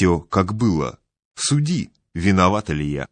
все, как было. Суди, виновата ли я.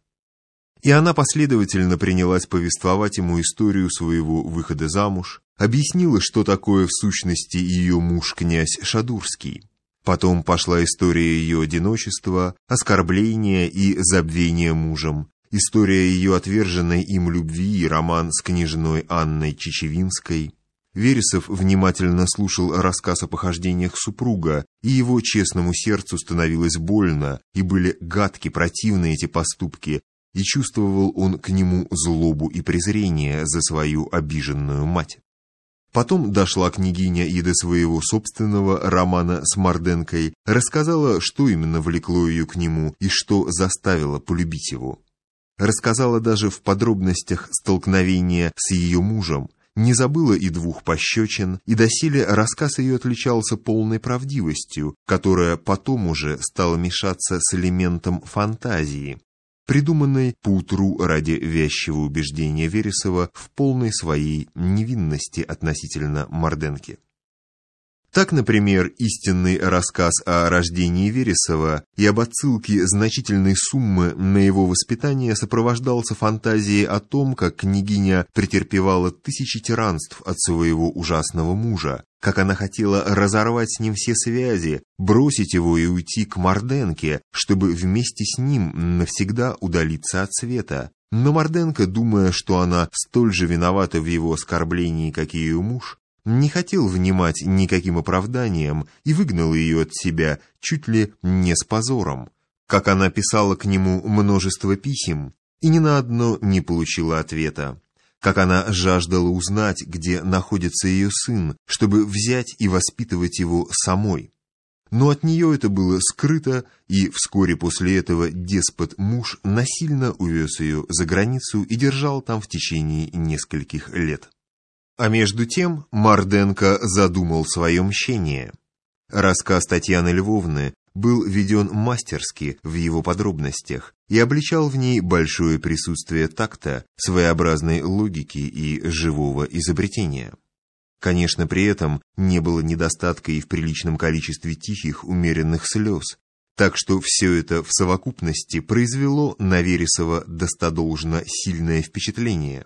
И она последовательно принялась повествовать ему историю своего выхода замуж, объяснила, что такое в сущности ее муж князь Шадурский. Потом пошла история ее одиночества, оскорбления и забвения мужем, история ее отверженной им любви и роман с княжной Анной Чечевинской. Вересов внимательно слушал рассказ о похождениях супруга, и его честному сердцу становилось больно, и были гадки, противны эти поступки, и чувствовал он к нему злобу и презрение за свою обиженную мать. Потом дошла княгиня и до своего собственного романа с Марденкой, рассказала, что именно влекло ее к нему и что заставило полюбить его. Рассказала даже в подробностях столкновения с ее мужем, не забыла и двух пощечин, и доселе рассказ ее отличался полной правдивостью, которая потом уже стала мешаться с элементом фантазии, придуманной поутру ради вязчего убеждения Вересова в полной своей невинности относительно Морденки. Так, например, истинный рассказ о рождении Вересова и об отсылке значительной суммы на его воспитание сопровождался фантазией о том, как княгиня претерпевала тысячи тиранств от своего ужасного мужа, как она хотела разорвать с ним все связи, бросить его и уйти к Морденке, чтобы вместе с ним навсегда удалиться от света. Но Морденко, думая, что она столь же виновата в его оскорблении, как и ее муж, не хотел внимать никаким оправданиям и выгнал ее от себя чуть ли не с позором. Как она писала к нему множество писем и ни на одно не получила ответа. Как она жаждала узнать, где находится ее сын, чтобы взять и воспитывать его самой. Но от нее это было скрыто, и вскоре после этого деспот-муж насильно увез ее за границу и держал там в течение нескольких лет. А между тем Марденко задумал свое мщение. Рассказ Татьяны Львовны был введен мастерски в его подробностях и обличал в ней большое присутствие такта, своеобразной логики и живого изобретения. Конечно, при этом не было недостатка и в приличном количестве тихих, умеренных слез, так что все это в совокупности произвело на Вересова достодолжно сильное впечатление.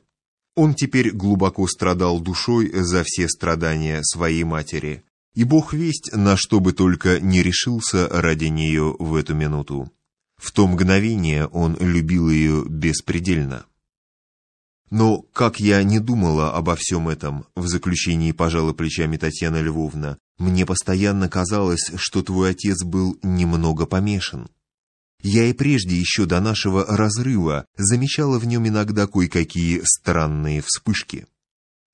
Он теперь глубоко страдал душой за все страдания своей матери, и Бог весть, на что бы только не решился ради нее в эту минуту. В то мгновение он любил ее беспредельно. Но, как я не думала обо всем этом, в заключении пожала плечами Татьяна Львовна, мне постоянно казалось, что твой отец был немного помешан. Я и прежде еще до нашего разрыва замечала в нем иногда кое-какие странные вспышки.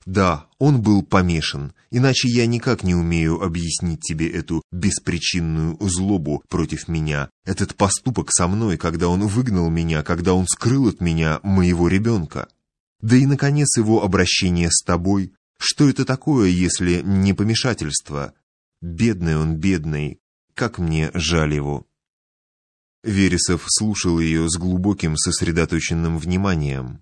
Да, он был помешан, иначе я никак не умею объяснить тебе эту беспричинную злобу против меня, этот поступок со мной, когда он выгнал меня, когда он скрыл от меня моего ребенка. Да и, наконец, его обращение с тобой. Что это такое, если не помешательство? Бедный он, бедный, как мне жаль его. Вересов слушал ее с глубоким сосредоточенным вниманием.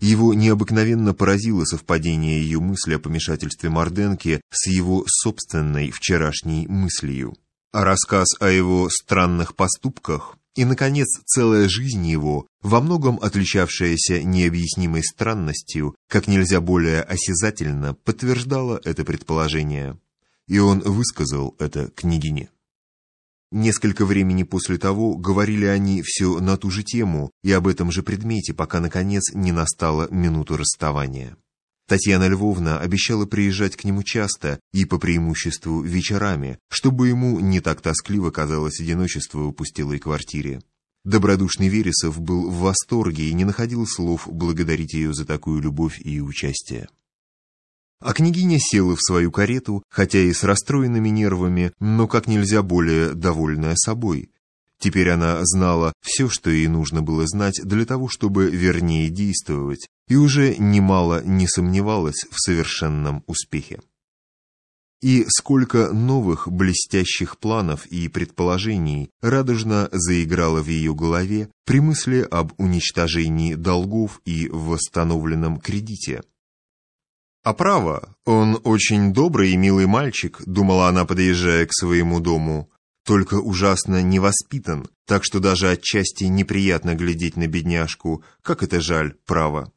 Его необыкновенно поразило совпадение ее мысли о помешательстве Морденки с его собственной вчерашней мыслью. А рассказ о его странных поступках и, наконец, целая жизнь его, во многом отличавшаяся необъяснимой странностью, как нельзя более осязательно, подтверждала это предположение. И он высказал это княгине. Несколько времени после того говорили они все на ту же тему и об этом же предмете, пока, наконец, не настала минута расставания. Татьяна Львовна обещала приезжать к нему часто и по преимуществу вечерами, чтобы ему не так тоскливо казалось одиночество в пустелой квартире. Добродушный Вересов был в восторге и не находил слов благодарить ее за такую любовь и участие. А княгиня села в свою карету, хотя и с расстроенными нервами, но как нельзя более довольная собой. Теперь она знала все, что ей нужно было знать для того, чтобы вернее действовать, и уже немало не сомневалась в совершенном успехе. И сколько новых блестящих планов и предположений радужно заиграло в ее голове при мысли об уничтожении долгов и восстановленном кредите. «А право, он очень добрый и милый мальчик», — думала она, подъезжая к своему дому. только ужасно невоспитан, так что даже отчасти неприятно глядеть на бедняжку, как это жаль, право.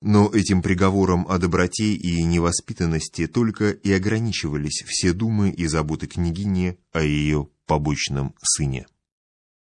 Но этим приговором о доброте и невоспитанности только и ограничивались все думы и заботы княгини о ее побочном сыне.